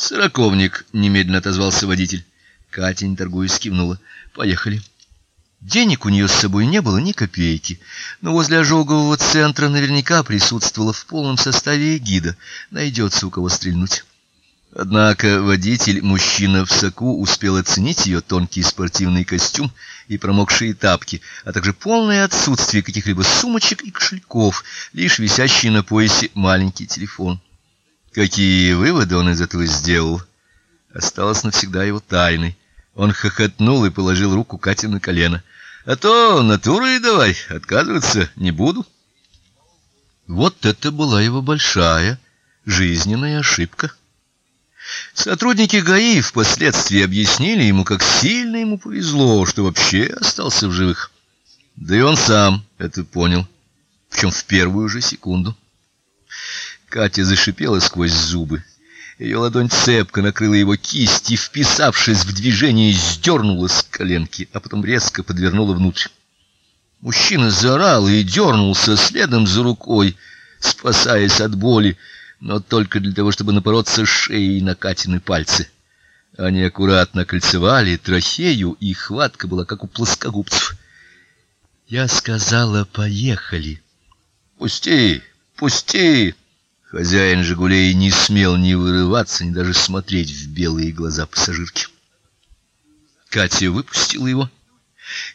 Сороковник, немедленно отозвался водитель. Катя, не торгуясь, кивнула. Поехали. Денег у нее с собой не было ни копейки, но возле ожогового центра наверняка присутствовала в полном составе гида. Найдется у кого стрельнуть. Однако водитель, мужчина в соку, успел оценить ее тонкий спортивный костюм и промокшие тапки, а также полное отсутствие каких-либо сумочек и кошельков, лишь висящий на поясе маленький телефон. Какие выводы он из этого сделал, осталось навсегда его тайной. Он хохотнул и положил руку Кате на колено. А то натурой давай, отказываться не буду. Вот это была его большая жизненная ошибка. Сотрудники ГАИ впоследствии объяснили ему, как сильно ему повезло, что вообще остался в живых. Да и он сам это понял, причем в первую же секунду. Катя зашипела сквозь зубы. Ее ладонь цепко накрыла его кисть и, вписавшись в движение, сдернула с коленки, а потом резко подвернула внутрь. Мужчина заорал и дернулся следом за рукой, спасаясь от боли, но только для того, чтобы напороться шеей на Катины пальцы. Они аккуратно кольцевали трахею, и хватка была как у плоскогубцев. Я сказала: "Поехали". "Пусти, пусти", Хозяин Жигулей не смел ни вырываться, ни даже смотреть в белые глаза пассажирки. Катя выпустила его,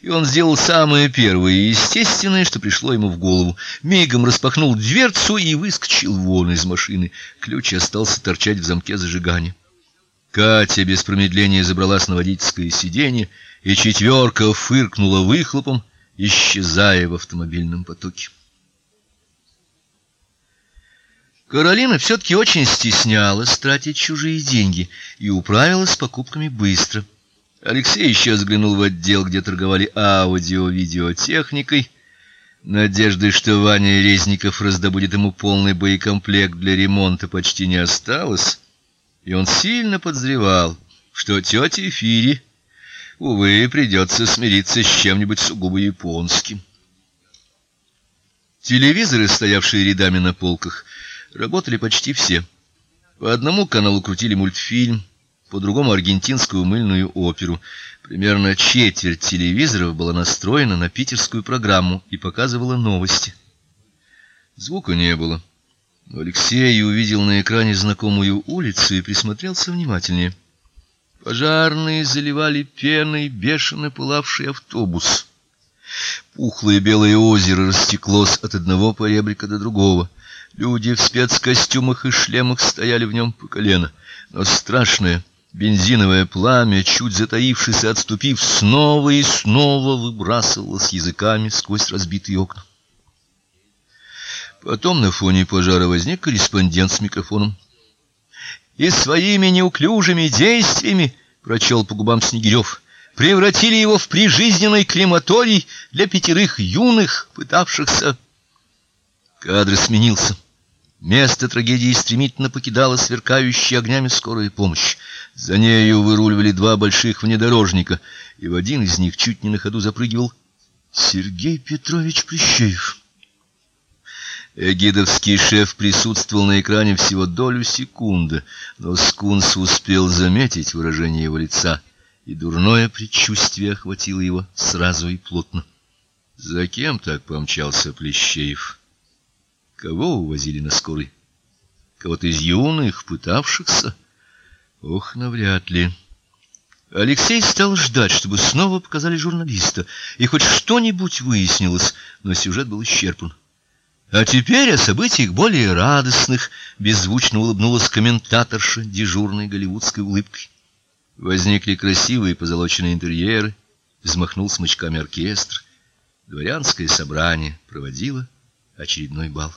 и он сделал самое первое и естественное, что пришло ему в голову. Мигом распахнул дверцу и выскочил вон из машины. Ключ остался торчать в замке зажигания. Катя без промедления забралась на водительское сиденье, и четверка фыркнула выхлопом, исчезая в автомобильном потоке. Каролина все таки очень стеснялась тратить чужие деньги и управилась с покупками быстро. Алексей еще взглянул в отдел, где торговали аудио-видеотехникой, надежды, что Ваня Резников раздобудет ему полный боекомплект для ремонта, почти не осталось, и он сильно подозревал, что тете Эфире увы придется смириться с чем-нибудь сугубо японским. Телевизоры, стоявшие рядами на полках, Работали почти все. По одному каналу крутили мультфильм, по другому аргентинскую мыльную оперу. Примерно четверть телевизоров была настроена на питерскую программу и показывала новости. Звука не было. Но Алексей увидел на экране знакомую улицу и присмотрелся внимательнее. Пожарные заливали пеной бешено пылавший автобус. Пухлое белое озеро растеклось от одного поребрика до другого. Люди в спецкостюмах и шлемах стояли в нем по колено, но страшное бензиновое пламя, чуть затаившись и отступив, снова и снова выбрасывалось языками сквозь разбитые окна. Потом на фоне пожара возник корреспондент с микрофоном. И своими неуклюжими действиями, прочел по губам Снегирев, превратили его в прижизненный крематорий для пятерых юных, пытавшихся Кадр сменился. Место трагедии стремительно покидала сверкающая огнями скорая помощь. За нею выруливали два больших внедорожника, и в один из них чуть не на ходу запрыгивал Сергей Петрович Плещеев. Эгидовский шеф присутствовал на экране всего долю секунды, но Скунс успел заметить выражение его лица, и дурное предчувствие охватило его сразу и плотно. За кем так помчался Плещеев? Кого увозили на скорой? Кого-то из юных, пытавшихся? Ох, навряд ли. Алексей стал ждать, чтобы снова показали журналиста, и хоть что-нибудь выяснилось, но сюжет был исчерпан. А теперь о событиях более радостных, беззвучно улыбнулась комментаторша дежурной голливудской улыбкой. Возникли красивые позолоченные интерьеры, взмахнул смычками оркестр. Дворянское собрание проводило очередной бал.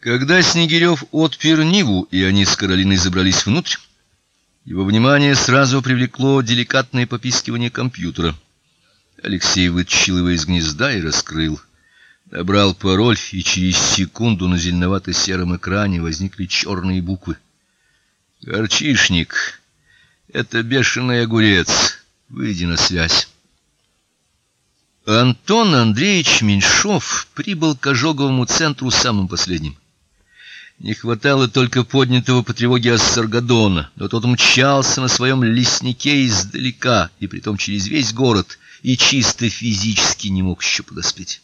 Когда Снегирев отпер Ниву, и они с Каролиной забрались внутрь, его внимание сразу привлекло деликатное попискивание компьютера. Алексей вытащил его из гнезда и раскрыл. Набрал пароль, и через секунду на зеленовато-сером экране возникли черные буквы. Горчишник. Это бешеный огурец. Выйди на связь. Антон Андреевич Меньшов прибыл к ожоговому центру самым последним. Не хватало только поднятого по тревоге Ассаргадона, но тот мчался на своем леснике издалека, и притом через весь город, и чисто физически не мог еще подоспеть.